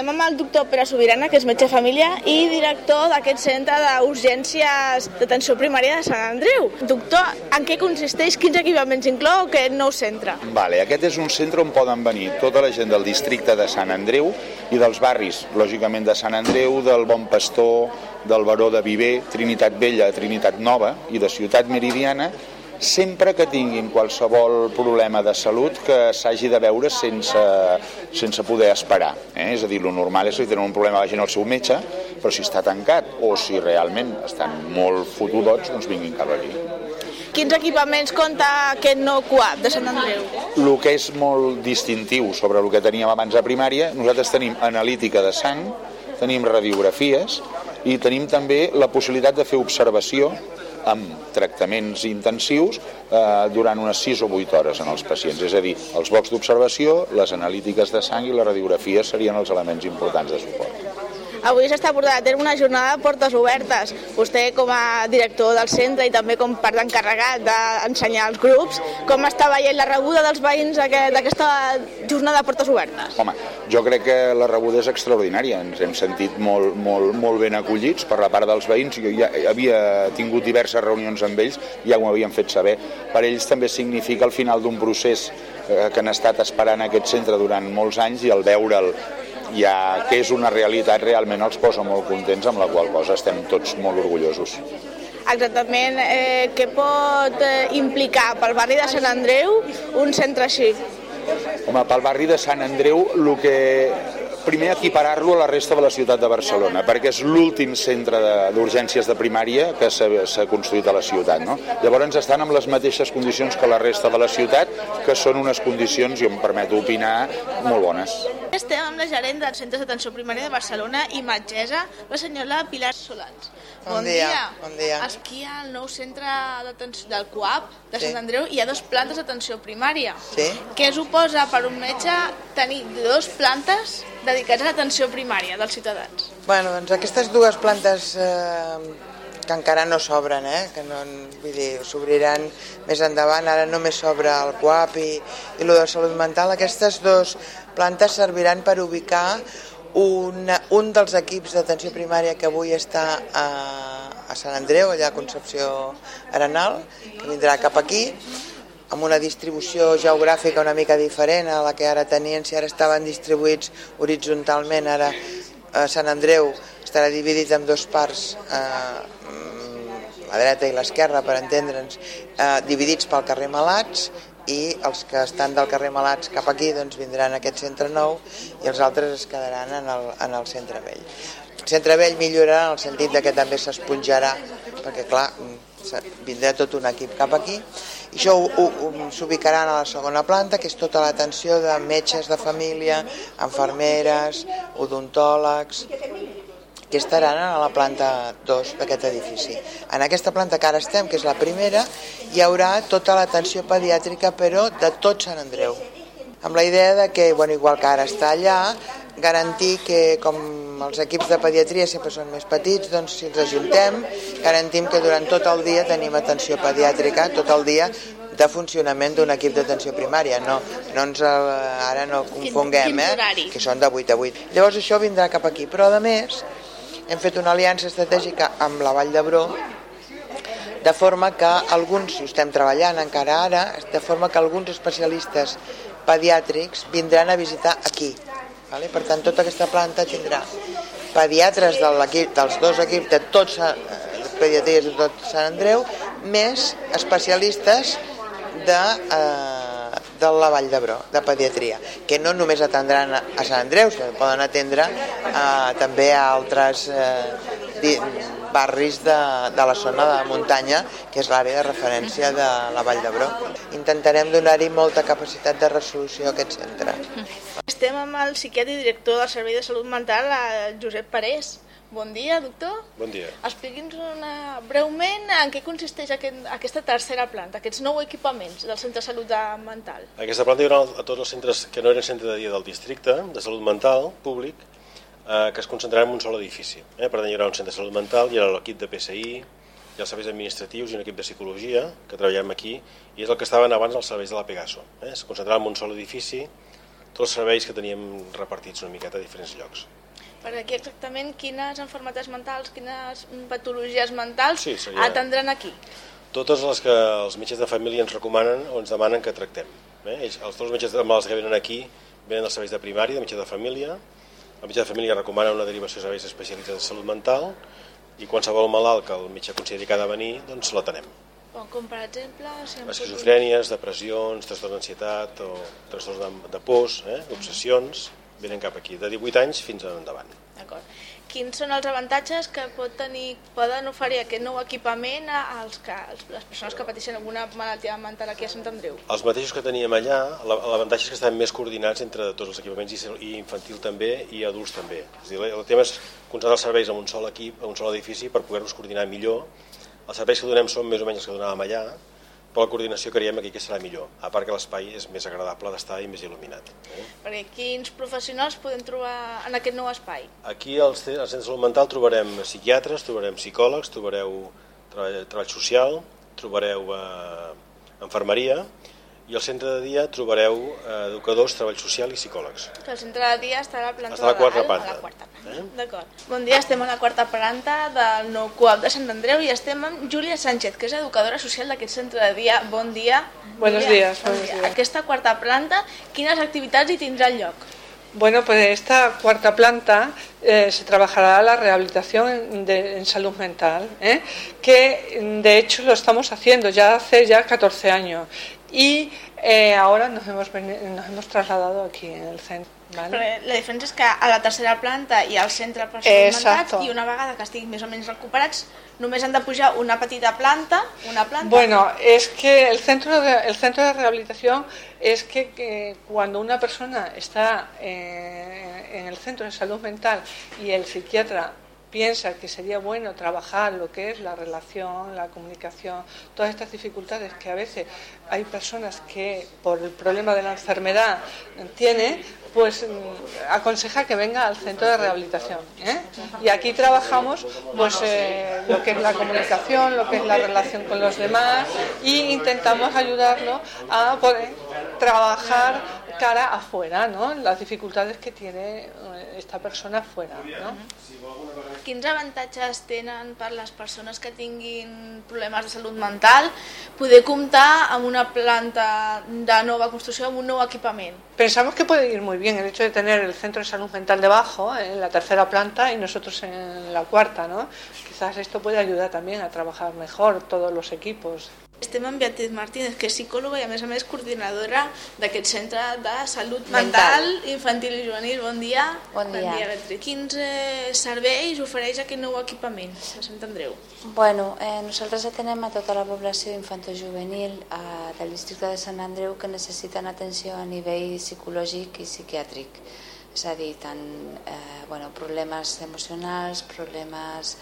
Estem amb el doctor Pere Sobirana, que és metge de família i director d'aquest centre d'urgències d'atenció primària de Sant Andreu. Doctor, en què consisteix, quins equipaments inclou aquest nou centre? Vale, aquest és un centre on poden venir tota la gent del districte de Sant Andreu i dels barris, lògicament de Sant Andreu, del Bon Pastor, del Baró de Viver, Trinitat Vella, Trinitat Nova i de Ciutat Meridiana, sempre que tinguin qualsevol problema de salut que s'hagi de veure sense, sense poder esperar. Eh? És a dir, lo normal és que tenen un problema vagin al seu metge, però si està tancat o si realment estan molt fotudots, doncs vinguin cap aquí. Quins equipaments compta aquest nou CUAP de Sant Andreu? El que és molt distintiu sobre el que teníem abans a primària, nosaltres tenim analítica de sang, tenim radiografies i tenim també la possibilitat de fer observació amb tractaments intensius eh, durant unes 6 o 8 hores en els pacients. És a dir, els blocs d'observació, les analítiques de sang i la radiografia serien els elements importants de suport. Avui s'està portant a terme una jornada de portes obertes. Vostè, com a director del centre i també com part encarregat d'ensenyar als grups, com està veient la rebuda dels veïns aquest- d'aquesta jornada de portes obertes? Home, jo crec que la rebuda és extraordinària, ens hem sentit molt, molt, molt ben acollits per la part dels veïns, jo ja havia tingut diverses reunions amb ells, ja ho havien fet saber. Per ells també significa el final d'un procés eh, que han estat esperant aquest centre durant molts anys i el veure'l ja que és una realitat realment els posa molt contents, amb la qual cosa estem tots molt orgullosos. Exactament, eh, què pot eh, implicar pel barri de Sant Andreu un centre així? Home, pel barri de Sant Andreu, el que primer equiparar-lo a la resta de la ciutat de Barcelona, perquè és l'últim centre de- d'urgències de, de primària que s'ha construït a la ciutat. No? Llavors estan amb les mateixes condicions que la resta de la ciutat, que són unes condicions, jo em permeto opinar, molt bones. Estem amb la gerent dels centres d'atenció primària de Barcelona i metgessa, la senyora Pilar Solans. Bon dia, bon dia. Aquí al nou centre d'atenció del CUAP de Sí. Sant Andreu hi ha dos plantes d'atenció primària. Sí. Què suposa per un metge tenir dos plantes dedicades a l'atenció primària dels ciutadans? Bueno, doncs aquestes dues plantes eh, que encara no s'obren, eh, que no, vull dir, s'obriran més endavant, ara només s'obre el CUAP i, i el de salut mental, aquestes dues plantes serviran per ubicar un, un dels equips d'atenció primària que avui està a, a Sant Andreu, allà a Concepció Arenal, que vindrà cap aquí, amb una distribució geogràfica una mica diferent a la que ara tenien, si ara estaven distribuïts horitzontalment, ara a Sant Andreu estarà dividit en dos parts, eh, la dreta i l'esquerra, per entendre'ns, eh, dividits pel carrer Malats, i els que estan del carrer Malats cap aquí doncs vindran a aquest centre nou i els altres es quedaran en el, en el centre vell. El centre vell millorarà en el sentit de que també s'esponjarà, perquè clar, se- vindrà tot un equip cap aquí, això ho- ho- s'ubicaran a la segona planta, que és tota l'atenció de metges de família, enfermeres, odontòlegs, que estaran a la planta 2 d'aquest edifici. En aquesta planta que ara estem, que és la primera, hi haurà tota l'atenció pediàtrica, però de tot Sant Andreu. Amb la idea de que, bueno, igual que ara està allà, garantir que, com els equips de pediatria sempre són més petits, doncs si ens ajuntem, garantim que durant tot el dia tenim atenció pediàtrica, tot el dia de funcionament d'un equip d'atenció primària. No, no ens, eh, ara no confonguem, eh? que són de 8 a 8. Llavors això vindrà cap aquí, però a més hem fet una aliança estratègica amb la Vall d'Hebró de forma que alguns, ho estem treballant encara ara, de forma que alguns especialistes pediàtrics vindran a visitar aquí. Vale? Per tant, tota aquesta planta tindrà pediatres de l'equip, dels dos equips de tots eh, pediatries de tot Sant Andreu, més especialistes de, eh, de la Vall d'Hebró, de pediatria, que no només atendran a Sant Andreu, sinó que poden atendre eh, també a altres eh, barris de, de la zona de muntanya, que és l'àrea de referència de la Vall d'Hebró. Intentarem donar-hi molta capacitat de resolució a aquest centre. Estem amb el psiquiatre i director del Servei de Salut Mental, el Josep Parés. Bon dia, doctor. Bon dia. Expliqui'ns una, breument en què consisteix aquest, aquesta tercera planta, aquests nou equipaments del Centre de Salut Mental. Aquesta planta hi haurà a tots els centres que no eren centre de dia del districte, de salut mental, públic, eh, que es concentraran en un sol edifici. Eh? Per tant, hi haurà un centre de salut mental, hi haurà l'equip de PSI, hi ha els serveis administratius i un equip de psicologia, que treballem aquí, i és el que estaven abans els serveis de la Pegaso. Eh? Es concentraran en un sol edifici, tots els serveis que teníem repartits una miqueta a diferents llocs. Per aquí exactament quines enfermetats mentals, quines patologies mentals Sí, seria- atendran aquí. Totes les que els metges de família ens recomanen o ens demanen que tractem. Eh? Ells, els dos metges de malalts que venen aquí venen dels serveis de primària, de metge de família. El metge de família recomana una derivació a serveis especialitzats de salut mental i qualsevol malalt que el metge consideri que ha de venir, doncs l'atenem. Com, com per exemple... Si Esquizofrènies, depressions, trastorn d'ansietat o trastorns de, de pors, eh? obsessions, venen cap aquí, de 18 anys fins endavant. D'acord. Quins són els avantatges que pot tenir, poden oferir aquest nou equipament als que, als- les persones que pateixen alguna malaltia mental aquí a Sant Andreu? Els mateixos que teníem allà, la- l'avantatge és que estan més coordinats entre tots els equipaments i infantil també i adults també. És dir, el tema és concentrar els serveis en un sol equip, en un sol edifici per poder-nos coordinar millor. Els serveis que donem són més o menys els que donàvem allà, però la coordinació creiem aquí que serà millor, a part que l'espai és més agradable d'estar i més il·luminat. Eh? Perquè quins professionals podem trobar en aquest nou espai? Aquí al ce- al Centre de Salut Mental trobarem psiquiatres, trobarem psicòlegs, trobareu treball, treball social, trobareu eh, enfermeria i al centre de dia trobareu eh, educadors, treball social i psicòlegs. Que el centre de dia està a la planta Està a la de quarta dalt, planta. A la quarta planta. D'acord. Bon dia, estem a la quarta planta del nou CUAP de Sant Andreu i estem amb Júlia Sánchez, que és educadora social d'aquest centre de dia. Bon dia. Buenos días, bon buenos dia. días. Aquesta quarta planta, quines activitats hi tindran lloc? Bueno, pues en esta cuarta planta eh, se trabajará la rehabilitación de- en salud mental, ¿eh? que de hecho lo estamos haciendo ya hace ya 14 años y eh, ahora nos hemos, nos hemos trasladado aquí en el centro. ¿vale? Però la diferència és que a la tercera planta hi ha el centre per Exacto. i una vegada que estiguin més o menys recuperats només han de pujar una petita planta, una planta... Bueno, es que el centro de, el centro de rehabilitación es que, que cuando una persona está eh, en el centro de salud mental y el psiquiatra piensa que sería bueno trabajar lo que es la relación, la comunicación, todas estas dificultades que a veces hay personas que por el problema de la enfermedad tiene, pues mm, aconseja que venga al centro de rehabilitación. ¿eh? Y aquí trabajamos pues eh, lo que es la comunicación, lo que es la relación con los demás y intentamos ayudarlo a poder trabajar cara afuera, ¿no? Las dificultades que tiene eh, esta persona afuera, ¿no? Quins avantatges tenen per les persones que tinguin problemes de salut mental poder comptar amb una planta de nova construcció, amb un nou equipament? Pensamos que puede ir muy bien el hecho de tener el centro de salud mental debajo, en la tercera planta, y nosotros en la cuarta, ¿no? Quizás esto puede ayudar también a trabajar mejor todos los equipos. Estem amb Beatriz Martínez, que és psicòloga i a més a més coordinadora d'aquest centre de salut Mental. mental, infantil i juvenil. Bon dia. Bon dia. Beatriz. Quins eh, serveis ofereix aquest nou equipament a Sant Andreu? Bueno, eh, nosaltres atenem a tota la població infantojuvenil eh, del districte de Sant Andreu que necessiten atenció a nivell psicològic i psiquiàtric. És a dir, tant eh, bueno, problemes emocionals, problemes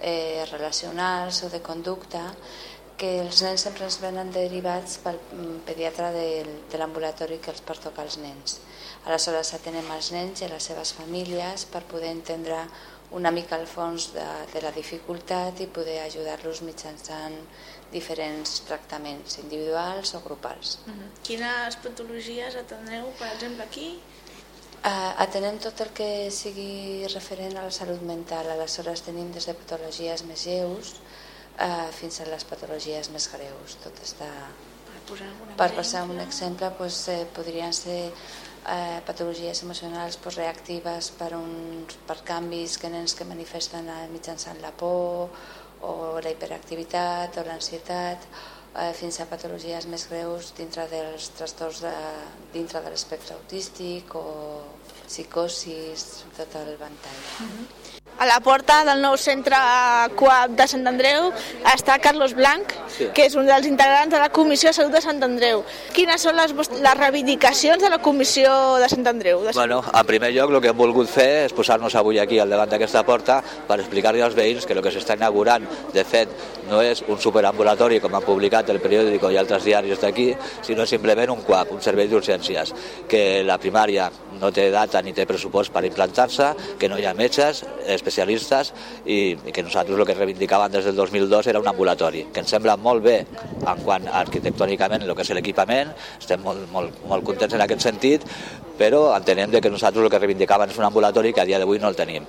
eh, relacionals o de conducta, que els nens sempre ens venen derivats pel mm, pediatre del, de l'ambulatori que els pertoca als nens. Aleshores atenem els nens i a les seves famílies per poder entendre una mica el fons de, de la dificultat i poder ajudar-los mitjançant diferents tractaments individuals o grupals. Quines patologies atendreu, per exemple, aquí? Uh, atenem tot el que sigui referent a la salut mental, aleshores tenim des de patologies més lleus uh, fins a les patologies més greus. Tot està... Per passar un exemple, doncs, eh, podrien ser eh, patologies emocionals doncs, reactives per, uns, per canvis que nens que manifesten eh, mitjançant la por o la hiperactivitat o l'ansietat, eh, fins a patologies més greus dintre dels trastorns de, dintre de l'espectre autístic o psicosis, tot el ventall. A la porta del nou centre CUAP de Sant Andreu està Carlos Blanc, que és un dels integrants de la Comissió de Salut de Sant Andreu. Quines són les, les reivindicacions de la Comissió de Sant Andreu? De Bueno, en primer lloc, el que hem volgut fer és posar-nos avui aquí al davant d'aquesta porta per explicar-li als veïns que el que s'està inaugurant, de fet, no és un superambulatori com han publicat el periòdico i altres diaris d'aquí, sinó simplement un CUAP, un servei d'urgències, que la primària no té data ni té pressupost per implantar-se, que no hi ha metges, especialistes, i, i que nosaltres el que reivindicàvem des del 2002 era un ambulatori, que ens sembla molt bé en quant arquitectònicament el que és l'equipament, estem molt, molt, molt contents en aquest sentit, però entenem que nosaltres el que reivindicàvem és un ambulatori que a dia d'avui no el tenim.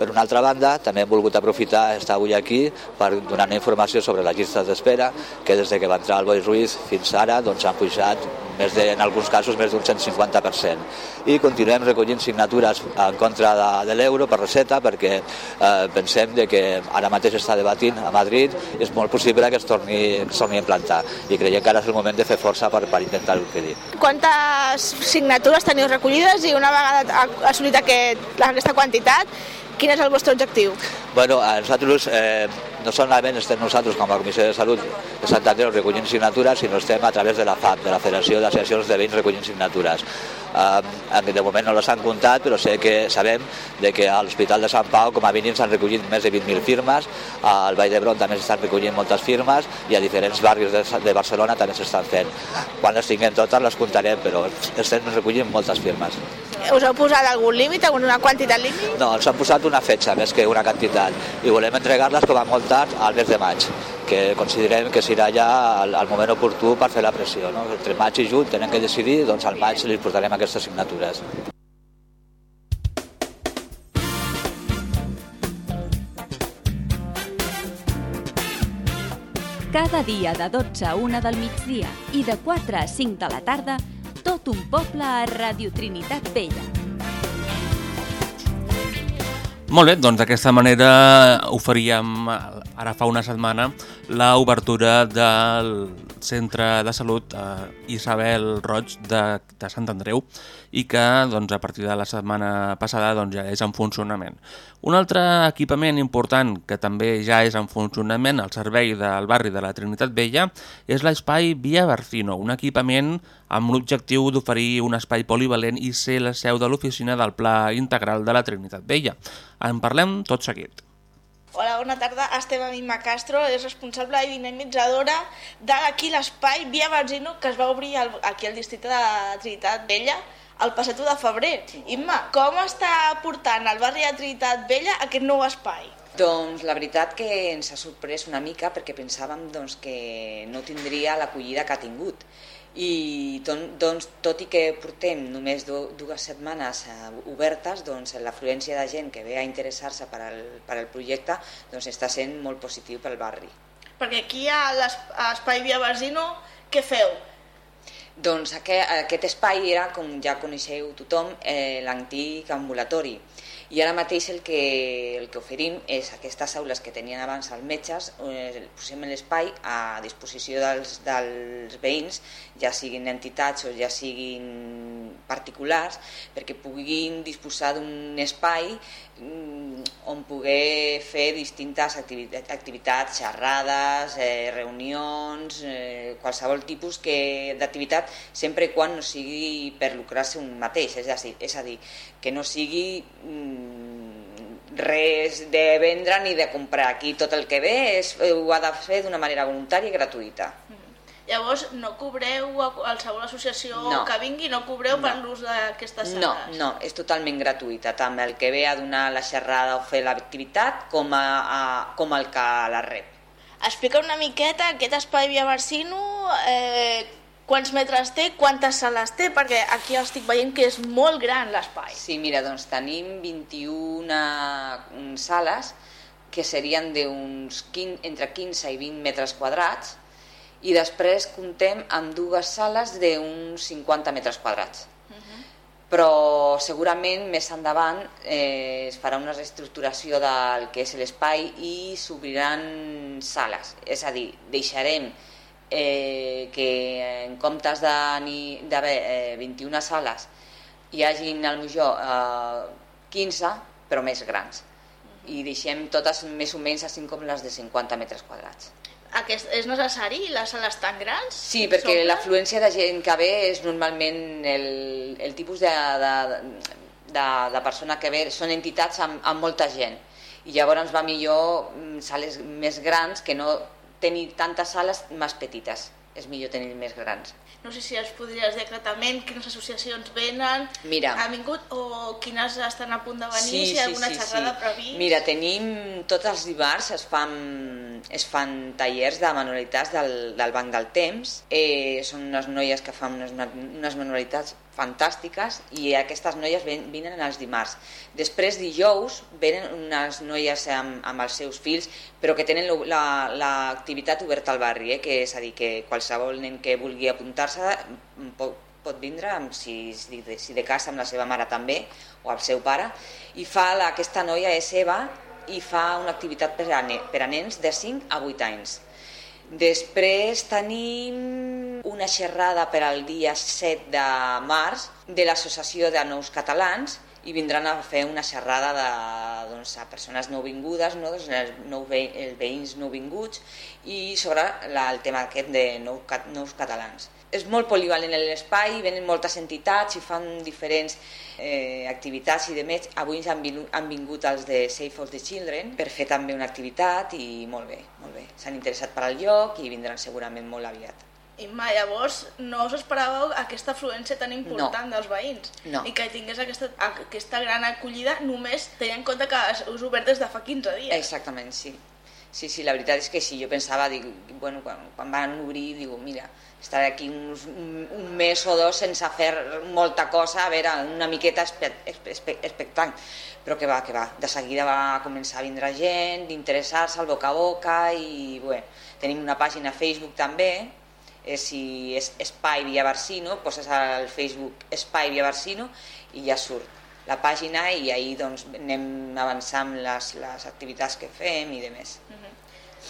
Per una altra banda, també hem volgut aprofitar estar avui aquí per donar informació sobre les llistes d'espera, que des de que va entrar el Boi Ruiz fins ara doncs, han pujat més de, en alguns casos més d'un 150%. I continuem recollint signatures en contra de, de l'euro per recepta perquè eh, pensem de que ara mateix està debatint a Madrid i és molt possible que es torni, que es torni a implantar i creiem que ara és el moment de fer força per, per intentar-ho impedir. Quantes signatures teniu recollides i una vegada assolit aquest, aquesta quantitat, quin és el vostre objectiu? Bueno, nosaltres eh, no solament estem nosaltres com a Comissió de Salut de Sant Andreu recollint signatures, sinó estem a través de la FAP, de la Federació d'Associacions de Veïns recollint signatures. Eh, de moment no les han comptat, però sé que sabem de que a l'Hospital de Sant Pau com a mínim s'han recollit més de 20.000 firmes, al Vall d'Hebron també s'estan recollint moltes firmes i a diferents barris de, de Barcelona també s'estan fent. Quan les tinguem totes les comptarem, però estem recollint moltes firmes. Us heu posat algun límit, alguna quantitat límit? No, ens han posat una fetge més que una quantitat i volem entregar-les com a molt tard al mes de maig que considerem que serà ja el, el moment oportú per fer la pressió. No? Entre maig i juny tenen que decidir, doncs al maig li portarem aquestes signatures. Cada dia de 12 a 1 del migdia i de 4 a 5 de la tarda, tot un poble a Radio Trinitat Vella. Molt bé, doncs d'aquesta manera oferíem ara fa una setmana l'obertura del centre de salut eh, Isabel Roig de, de Sant Andreu i que doncs, a partir de la setmana passada doncs, ja és en funcionament. Un altre equipament important que també ja és en funcionament al servei del barri de la Trinitat Vella és l'espai Via Barcino, un equipament amb l'objectiu d'oferir un espai polivalent i ser la seu de l'oficina del Pla Integral de la Trinitat Vella. En parlem tot seguit. Hola, bona tarda. Estem amb Imma Castro, és responsable i dinamitzadora d'aquí l'espai Via Barzino que es va obrir aquí al districte de Trinitat Vella el passat 1 de febrer. Imma, com està portant el barri de Trinitat Vella aquest nou espai? Doncs la veritat que ens ha sorprès una mica perquè pensàvem doncs, que no tindria l'acollida que ha tingut i doncs, tot i que portem només dues setmanes eh, obertes, doncs l'afluència de gent que ve a interessar-se per, al, per al projecte doncs, està sent molt positiu pel barri. Perquè aquí a l'Espai Via Basino, què feu? Doncs aquest, aquest espai era, com ja coneixeu tothom, eh, l'antic ambulatori. I ara mateix el que, el que oferim és aquestes aules que tenien abans els metges, eh, posem l'espai a disposició dels, dels veïns, ja siguin entitats o ja siguin particulars, perquè puguin disposar d'un espai mm, on poder fer distintes activitats, xerrades, eh, reunions, eh, qualsevol tipus d'activitat, sempre quan no sigui per lucrar-se un mateix, és a dir, és a dir que no sigui mm, res de vendre ni de comprar. Aquí tot el que ve és, ho ha de fer d'una manera voluntària i gratuïta. Llavors, no cobreu a qualsevol associació no. que vingui, no cobreu no. per l'ús d'aquestes sales? No, no, és totalment gratuïta, tant el que ve a donar la xerrada o fer l'activitat com, a, a, com el que la rep. Explica una miqueta aquest espai Via Barcino, eh, quants metres té, quantes sales té, perquè aquí estic veient que és molt gran l'espai. Sí, mira, doncs tenim 21 mm, sales que serien d'uns entre 15 i 20 metres quadrats i després comptem amb dues sales d'uns 50 metres quadrats. Uh -huh. Però segurament més endavant eh, es farà una reestructuració del que és l'espai i s'obriran sales. És a dir, deixarem eh, que en comptes d'haver eh, 21 sales hi hagin al millor eh, 15 però més grans i deixem totes més o menys així com les de 50 metres quadrats. Aquest, és necessari les sales tan grans? Sí, perquè l'afluència de gent que ve és normalment el, el tipus de, de, de, de persona que ve, són entitats amb, amb molta gent i llavors va millor mm, sales més grans que no tenir tantes sales més petites. És millor tenir més grans. No sé si els podries dir exactament quines associacions venen, Mira. han vingut o quines estan a punt de venir, sí, si hi ha alguna sí, xerrada sí. previst. Mira, tenim tots els dimarts es fan, es fan tallers de manualitats del, del Banc del Temps. Eh, són unes noies que fan unes, unes manualitats fantàstiques i aquestes noies ven, venen els dimarts. Després dijous venen unes noies amb, amb els seus fills però que tenen l'activitat oberta al barri, eh? que és a dir, que qualsevol nen que vulgui apuntar-se mm, pot, pot vindre, amb, si, si, de, casa amb la seva mare també, o el seu pare, i fa la, aquesta noia és Eva i fa una activitat per a, per a nens de 5 a 8 anys. Després tenim una xerrada per al dia 7 de març de l'Associació de Nous Catalans i vindran a fer una xerrada de, doncs, a persones nouvingudes, no? doncs, els, nou ve, els veïns nouvinguts i sobre la, el tema aquest de nou, nous catalans. És molt polivalent l'espai, venen moltes entitats i fan diferents eh, activitats i de més. Avui han vingut, han vingut els de Save for the Children per fer també una activitat i molt bé, molt bé. S'han interessat per al lloc i vindran segurament molt aviat. Imma, llavors no us esperàveu aquesta afluència tan important No. dels veïns No. i que tingués aquesta, aquesta gran acollida només tenint en compte que us obert des de fa 15 dies. Exactament, sí. Sí, sí, la veritat és que sí, jo pensava, dic, bueno, quan, quan van obrir, digo, mira, estaré aquí uns, un, un mes o dos sense fer molta cosa, a veure, una miqueta expectant, però que va, que va, de seguida va començar a vindre gent, d'interessar-se al boca a boca i, bé, tenim una pàgina a Facebook també, eh, si és Espai Via Barsino, poses al Facebook Espai Via Barsino i ja surt la pàgina i ahir doncs, anem avançant les, les activitats que fem i de més.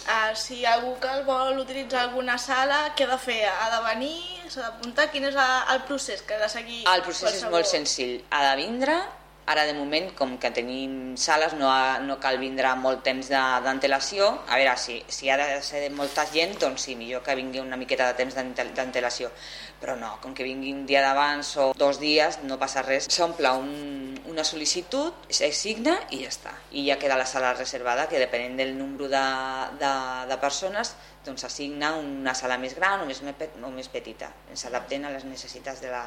Uh, si algú que el vol utilitzar alguna sala, què ha de fer? Ha de venir? S'ha d'apuntar? Quin és el, procés que ha de seguir? El procés és molt senzill. Ha de vindre, ara de moment, com que tenim sales, no, ha, no cal vindre molt temps d'antelació. A veure, si, si ha de ser de molta gent, doncs sí, millor que vingui una miqueta de temps d'ante- d'antelació. Però no, com que vingui un dia d'abans o dos dies, no passa res. S'omple un, una sol·licitud, es signa i ja està. I ja queda la sala reservada, que depenent del número de, de, de persones, doncs s'assigna una sala més gran o més, o més petita. Ens adaptem a les necessitats de la,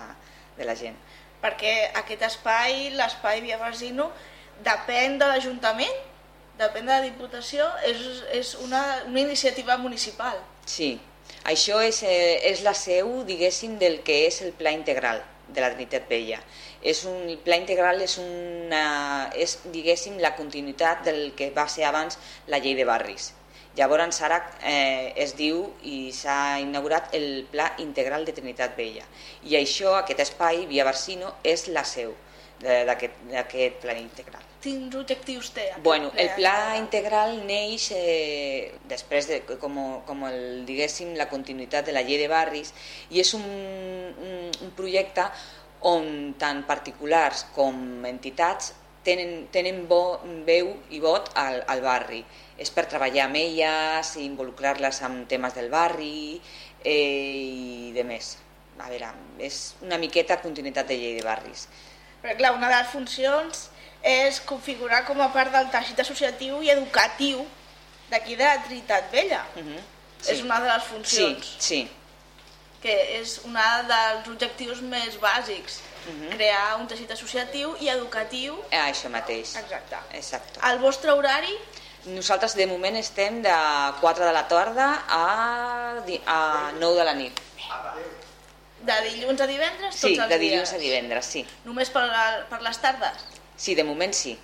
de la gent. Perquè aquest espai, l'espai Via Barsino, depèn de l'Ajuntament, depèn de la Diputació, és, és una, una iniciativa municipal. Sí, això és, eh, és la seu, diguéssim, del que és el pla integral de la Trinitat Vella. És un, el pla integral és, una, és, diguéssim, la continuïtat del que va ser abans la llei de barris. Llavors ara eh, es diu i s'ha inaugurat el Pla Integral de Trinitat Vella. I això, aquest espai, Via Barsino, és la seu d'aquest d'aquest pla integral. Quins objectius té? Bueno, el ple? pla integral neix eh, després de com, com el, diguéssim, la continuïtat de la llei de barris i és un, un, un projecte on tant particulars com entitats tenen, tenen bo, veu i vot al, al barri. És per treballar amb elles, involucrar-les en temes del barri eh, i de més. A veure, és una miqueta continuïtat de llei de barris. Perquè clar, una de les funcions és configurar com a part del teixit associatiu i educatiu d'aquí de la Trinitat Vella. Uh -huh. És una de les funcions. Sí, sí. que és una dels objectius més bàsics, Mhm. crear un teixit associatiu i educatiu. Ah, això mateix. Exacte. Exacte. El vostre horari? Nosaltres de moment estem de 4 de la tarda a, a 9 de la nit. De dilluns a divendres, Sí, tots els de dilluns dies. a divendres, sí. Només per, la, per les tardes? Sí, de moment sí.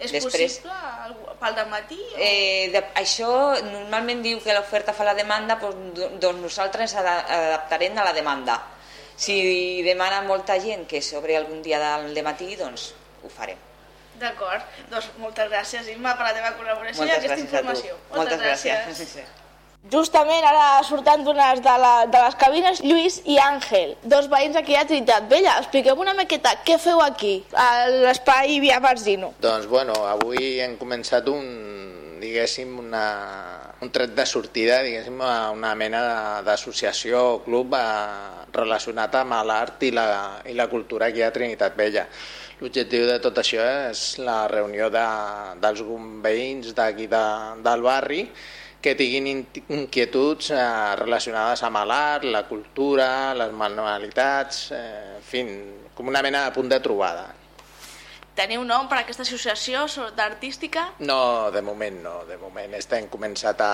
És Després, possible pel matí? O... eh, de, això normalment diu que l'oferta fa la demanda, doncs, do- doncs nosaltres ada- adaptarem a la demanda. Si demana molta gent que s'obre algun dia del matí, doncs ho farem. D'acord, doncs moltes gràcies Imma per la teva col·laboració i Moltes aquesta gràcies a tu. informació. Moltes gràcies. Justament ara surten d'unes de, la, de les cabines Lluís i Àngel, dos veïns aquí a Trinitat Vella. Expliqueu una miqueta què feu aquí, a l'espai Via Barsino. Doncs bueno, avui hem començat un, diguéssim, una, un tret de sortida, diguéssim, a una mena d'associació o club eh, relacionat amb l'art i, la, i la cultura aquí a Trinitat Vella. L'objectiu de tot això és la reunió de, dels veïns d'aquí de, del barri que tinguin in- inquietuds eh, relacionades amb l'art, la cultura, les manualitats, eh, en fi, com una mena de punt de trobada. Teniu nom per a aquesta associació so- d'artística? No, de moment no. De moment estem començat a,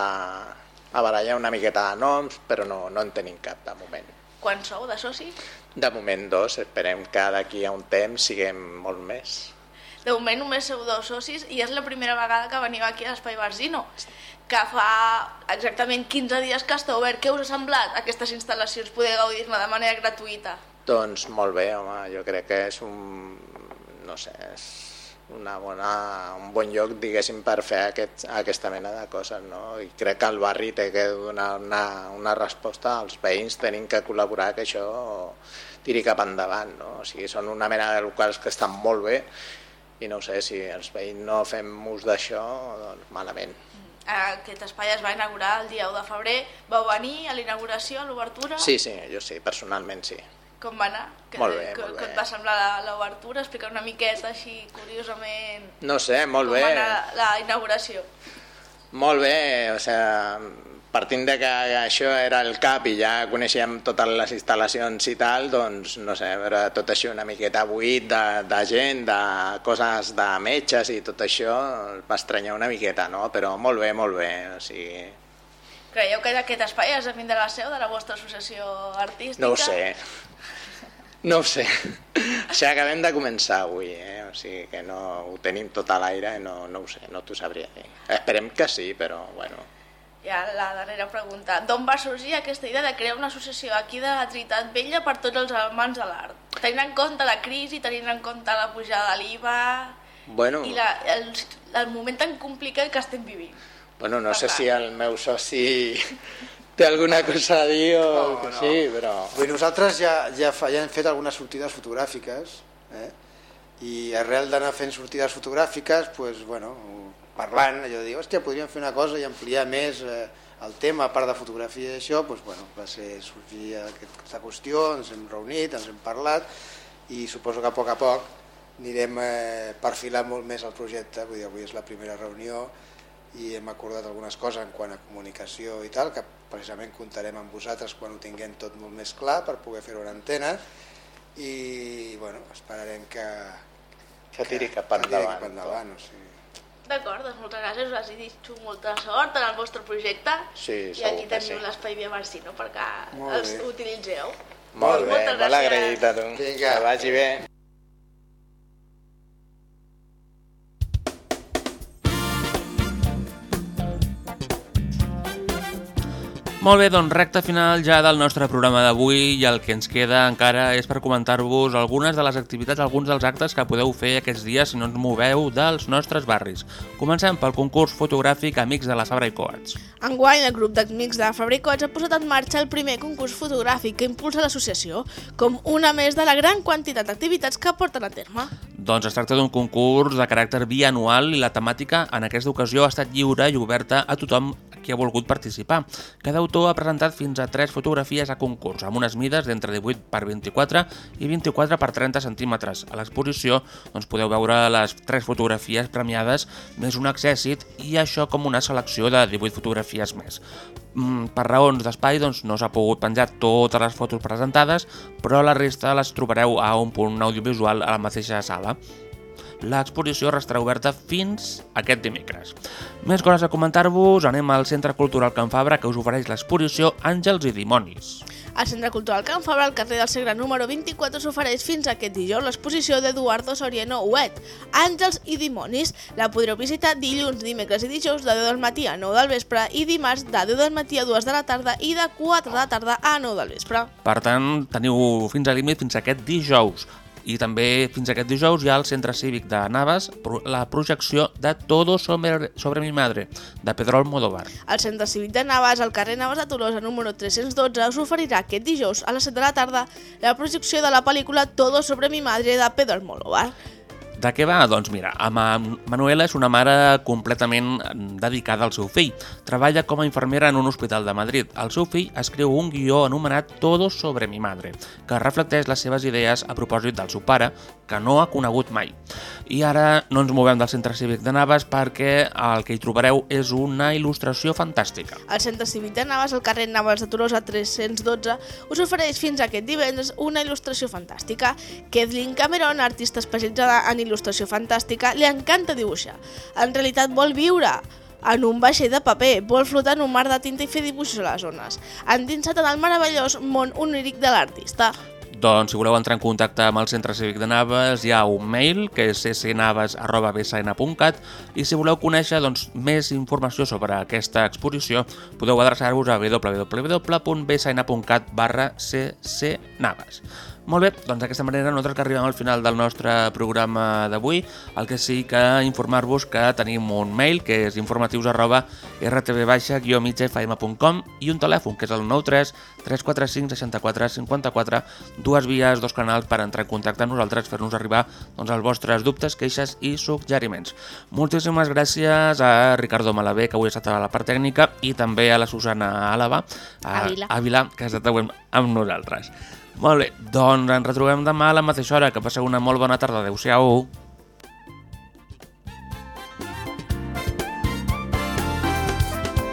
a barallar una miqueta de noms, però no, no en tenim cap de moment. Quan sou de socis? De moment dos, esperem que d'aquí a un temps siguem molt més. De moment només sou dos socis i és la primera vegada que veniu aquí a l'Espai Barzino, que fa exactament 15 dies que està obert. Què us ha semblat aquestes instal·lacions, poder gaudir-ne de manera gratuïta? Doncs molt bé, home, jo crec que és un, no sé, és una bona, un bon lloc, diguéssim, per fer aquest, aquesta mena de coses, no? I crec que el barri té que donar una, una resposta als veïns, tenim que col·laborar que això tiri cap endavant, no? O sigui, són una mena de locals que estan molt bé i no sé, si els veïns no fem ús d'això, doncs malament. Aquest espai es va inaugurar el dia 1 de febrer. Vau venir a la inauguració, a l'obertura? Sí, sí, jo sí, personalment sí. Com va anar? Que, Molt bé, que, molt que bé. et va semblar la- l'obertura? Explica una miqueta així, curiosament, No sé, molt com bé. va anar la inauguració. Molt bé, o sigui, partint de que això era el CAP i ja coneixíem totes les instal·lacions i tal, doncs, no sé, veure tot això una miqueta buit de, de gent, de coses de metges i tot això, va estranyar una miqueta, no? Però molt bé, molt bé, o sigui, Creieu que aquest espai és de la seu de la vostra associació artística? no ho sé. No ho sé. Això acabem de començar avui, eh? o sigui que no ho tenim tot a l'aire, no, no ho sé, no t'ho sabria dir. Esperem que sí, però bueno, Ja la darrera pregunta. D'on va sorgir aquesta idea de crear una associació aquí de la Trinitat Vella per tots els amants de l'art? Tenint en compte la crisi, tenint en compte la pujada de l'IVA bueno, i la, el, el moment tan complicat que estem vivint. Bueno, no sé si el meu soci té alguna cosa a dir o No, que no. sí, però... Vull nosaltres ja, ja, fa, ja hem fet algunes sortides fotogràfiques eh? i arrel d'anar fent sortides fotogràfiques, pues, bueno, parlant, allò de dir, hòstia, podríem fer una cosa i ampliar més eh, el tema, a part de fotografia i això, pues, bueno, va ser sorgir aquest, aquesta qüestió, ens hem reunit, ens hem parlat i suposo que a poc a poc anirem eh, perfilant molt més el projecte, vull dir, avui és la primera reunió i hem acordat algunes coses en quant a comunicació i tal, que precisament comptarem amb vosaltres quan ho tinguem tot molt més clar per poder fer-ho en antena i bueno, esperarem que, Que tiri cap que tiri endavant. cap endavant o sigui. D'acord, doncs moltes gràcies, us desitjo molta sort en el vostre projecte Sí, i aquí teniu sí. l'espai Via Marcino perquè Molt els bé. utilitzeu. Molt bé, Moltes molt agraït a tu. Vinga. Que vagi bé. Molt bé, doncs recta final ja del nostre programa d'avui i el que ens queda encara és per comentar-vos algunes de les activitats, alguns dels actes que podeu fer aquests dies si no ens moveu dels nostres barris. Comencem pel concurs fotogràfic Amics de la Fabra i Coats. Enguany, el grup d'amics de Fabricots ha posat en marxa el primer concurs fotogràfic que impulsa l'associació, com una més de la gran quantitat d'activitats que porten a terme. Doncs es tracta d'un concurs de caràcter bianual i la temàtica en aquesta ocasió ha estat lliure i oberta a tothom qui ha volgut participar. Cada autor ha presentat fins a 3 fotografies a concurs, amb unes mides d'entre 18 per 24 i 24 per 30 centímetres. A l'exposició doncs, podeu veure les 3 fotografies premiades més un accèssit i això com una selecció de 18 fotografies més. Mm, per raons d'espai doncs, no s'ha pogut penjar totes les fotos presentades, però la resta les trobareu a un punt audiovisual a la mateixa sala. L'exposició restarà oberta fins aquest dimecres. Més coses a comentar-vos, anem al Centre Cultural Can Fabra que us ofereix l'exposició Àngels i Dimonis. Al Centre Cultural Can Fabra, al carrer del Segre número 24, s'ofereix fins aquest dijous l'exposició d'Eduardo Soriano Huet, Àngels i Dimonis. La podreu visitar dilluns, dimecres i dijous de 10 del matí a 9 del vespre i dimarts de 10 del matí a 2 de la tarda i de 4 de la tarda a 9 del vespre. Per tant, teniu fins a límit fins aquest dijous. I també fins aquest dijous hi ha al Centre Cívic de Navas la projecció de Todo sobre, sobre mi madre, de Pedro Almodóvar. El Centre Cívic de Navas, al carrer Navas de Tolosa, número 312, us oferirà aquest dijous a les 7 de la tarda la projecció de la pel·lícula Todo sobre mi madre de Pedro Almodóvar. De què va? Doncs mira, Manuela és una mare completament dedicada al seu fill. Treballa com a infermera en un hospital de Madrid. El seu fill escriu un guió anomenat Todo sobre mi madre, que reflecteix les seves idees a propòsit del seu pare, que no ha conegut mai. I ara no ens movem del centre cívic de Navas perquè el que hi trobareu és una il·lustració fantàstica. El Centre Cívic de Navas, al carrer Navas de Tolosa 312, us ofereix fins aquest divendres una il·lustració fantàstica. Kathleen Cameron, artista especialitzada en il·lustració fantàstica, li encanta dibuixar. En realitat vol viure en un vaixell de paper, vol flotar en un mar de tinta i fer dibuixos a les ones, endinsat en el meravellós món oníric de l'artista. Doncs si voleu entrar en contacte amb el Centre Cívic de Naves hi ha un mail que és ccnaves.bsn.cat i si voleu conèixer doncs, més informació sobre aquesta exposició podeu adreçar-vos a www.bsn.cat barra ccnaves. Molt bé, doncs d'aquesta manera nosaltres que arribem al final del nostre programa d'avui, el que sí que informar-vos que tenim un mail que és informatius arroba rtv-migfm.com i un telèfon que és el 93 345 64 54, dues vies, dos canals per entrar en contacte amb nosaltres, fer-nos arribar doncs, els vostres dubtes, queixes i suggeriments. Moltíssimes gràcies a Ricardo Malavé, que avui ha estat a la part tècnica, i també a la Susana Àlava, a Àvila. Àvila, que ha estat avui amb nosaltres. Molt bé, doncs ens retrobem demà a la mateixa hora. Que passeu una molt bona tarda. Adéu-siau.